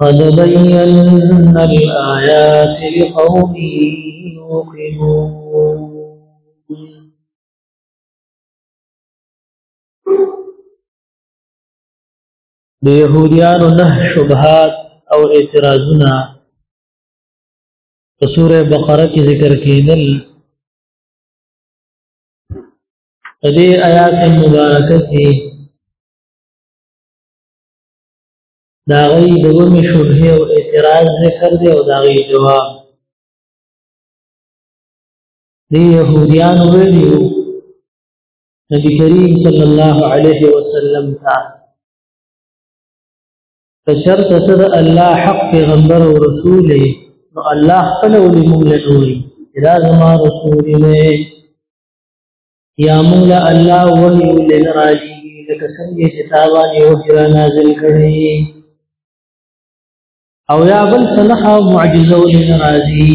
قد بينا الآيات لقوم يوقنون د يهوديانو نه شبهات او اعتراضونه په سوره بقره کې ذکر کېدل په دې آیات مبارکه کې دا غي دومي شبهه او اعتراض ذکر دی او دا غي جواب دی يهوديان ویلو نبی کریم صلی الله علیه وسلم تا فشرت تر الله حق پیغمبر او رسول نو الله خپل ولي موږ له دا زما رسول نه یا مولا الله وحی لن راجی لکه څنګه چې تاوانې وحی را نازل کړي او یا بل صلح او معجزه لن راضی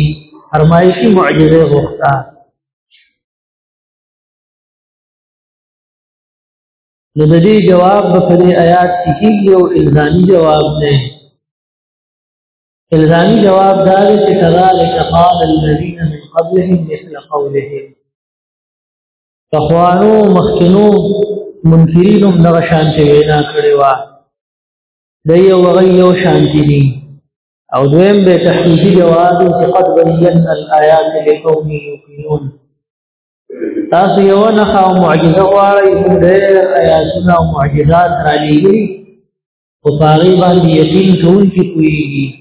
فرمایشی معجزه غوښتا نو د دې جواب په پرې آیات کې کیږي او الزامي جواب دی الزامي جواب دا دی چې کذالک قال الذين من قبلهم مثل قولهم تخوانو مخکنو منکرینم دغه شانتی وینا کړی و د یو غي یو شانتی دي او دویم به تحقیقي جواب چې قد بیننا الآیات لقوم یوقنون تاسو یو نه خاو معجزه غواړئ ډېر آیاتونه او معجزات را لېږي او پاغي باندې یقین ټول کې کوي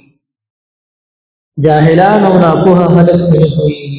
جاهلان او ناپوه خلک نه کوي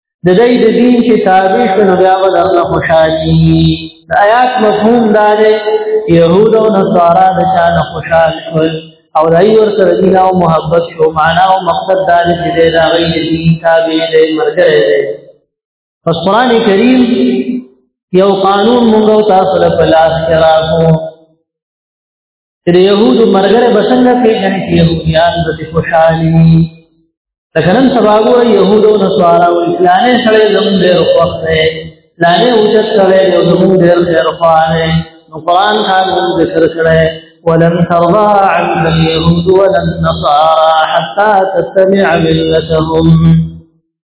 د دې د دین چې تابع شو نو بیا به الله خوشالي د آیات مفهوم دا دی يهود او نصارا د چا نه خوشال شول او دای ور سره دین او محبت شو معنا او مقصد دا دی چې دا غي د دین تابع دی مرګره دی پس قران کریم یو قانون موږ تاسو له پلاس کرا کو چې يهود مرګره بسنګ پیژنې چې يهوديان د خوشحالي لکنن سباغو يهود او نصارا او اسلامي سره زموږ ډېر وخت دی لانه اوچت سره یو زموږ ډېر خیر خوانه نو قران خان هم ذکر کړي ولن ترضى عنك اليهود ولا النصارى حتى تتبع ملتهم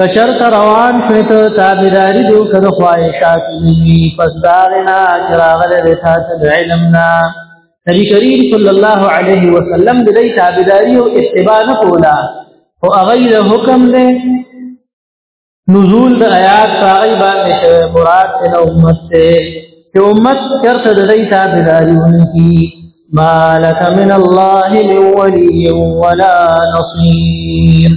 کچر روان شوی ته تابعداري دې کړو خواهشات مني پس دا نه چراغله دې تاسو علم نه نبی کریم صلی الله علیه وسلم دې تابعداري او اتباع نه کولا او غیر حکم دې نزول د آیات پای باندې شوی مراد ته امت ته چې امت چرته دې تابعداري ونکي ما لك من الله من ولي ولا نصير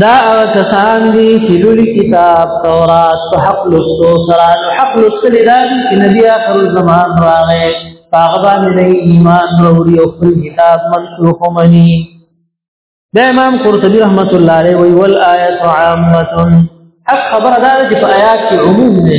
دا کسان دي چې لولي کتاب تورات په حق لستو سره نو حق لستل دا دي چې نبی آخر الزمان راغی هغه باندې ایمان وروړي او خپل کتاب منسوخ مني دا امام قرطبي رحمت الله عليه وی ول آیات عامه حق خبر دا چې په آیات کې عموم نه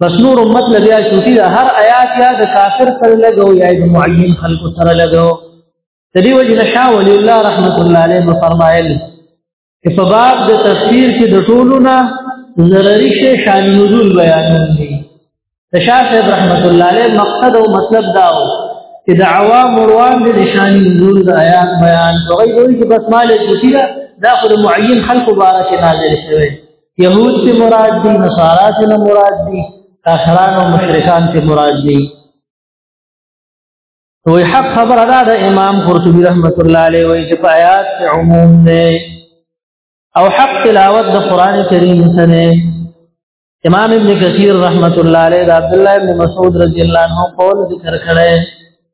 بس نور امت له بیا شوتی دا هر آیات یا د کافر سره لګو یا د معین خلق سره لګو تدی وجه نشا ولی الله رحمت الله علیه فرمایل چې په باب د تفسیر کې د ټولو نه ضروري شی شان نزول بیانول دي تشاء صاحب رحمت الله علیه مقصد او مطلب دا و چې د عوام روان د شان نزول د آیات بیان کوي چې بس مال شوتی دا خو معین خلق مبارک نازل شوی يهود ته مراد دي نصارا ته مراد دي کافران او مشرکان ته مراد دي نو حق خبر ادا د امام قرطبي رحمت الله عليه وایي چې آیات کې عموم نه او حق تلاوت د قران کریم سره امام ابن کثیر رحمت الله علیه د عبد الله ابن مسعود رضی الله عنه قول ذکر کړی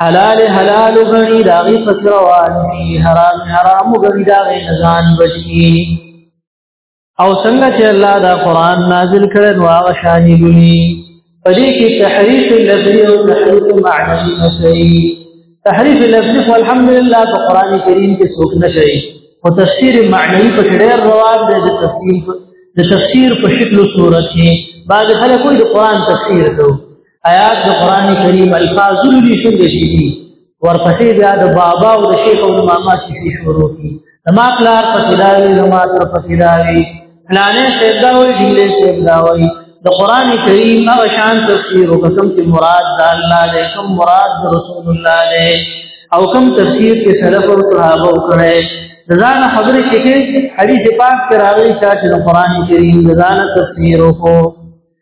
حلال حلال غني دا غي فسروان دي حرام حرام غني دا غي نزان بچي او څنګه چې الله دا قران نازل کړي نو هغه شان دي پدې کې تحریف لفظي او تحریف معنوي نشي تحریف لفظي والحمد لله په قران کریم کې څوک نشي او تفسیر معنوي په ډېر روان دی د تفسیر د تفسیر په شکل او صورت کې بعض خلک کوئی د قران تفسیر کوي آیات د قران کریم الفاظ لري څنګه شي ورپسې بیا د بابا او د شیخ او ماما کیسې شروع کی زما پلار پسې راوي زما تر پسې راوي پلانې سیدا وي ډیلې سیدا وي د قران کریم هغه شان تفسیر او قسم کې مراد د الله دی کوم مراد د رسول الله دی او کوم تفسیر کې سلف او صحابه وکړي ځان خبرې چې حدیث پاک کې راغلي چې د قران کریم ځان تفسیر وکړو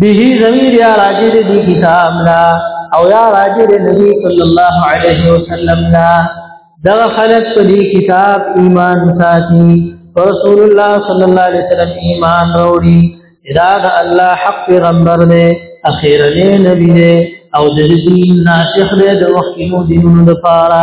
به ضمیر یا راجی دې دی کتاب لا او یا راجی دې نبی صلی الله علیه وسلم لا دا خلق په دې کتاب ایمان ساتي رسول الله صلی الله علیه وسلم ایمان وروړي دا د الله حق پیغمبر دی اخیرنی نبی دی او د دین ناسخ دی د وختونو دینونو لپاره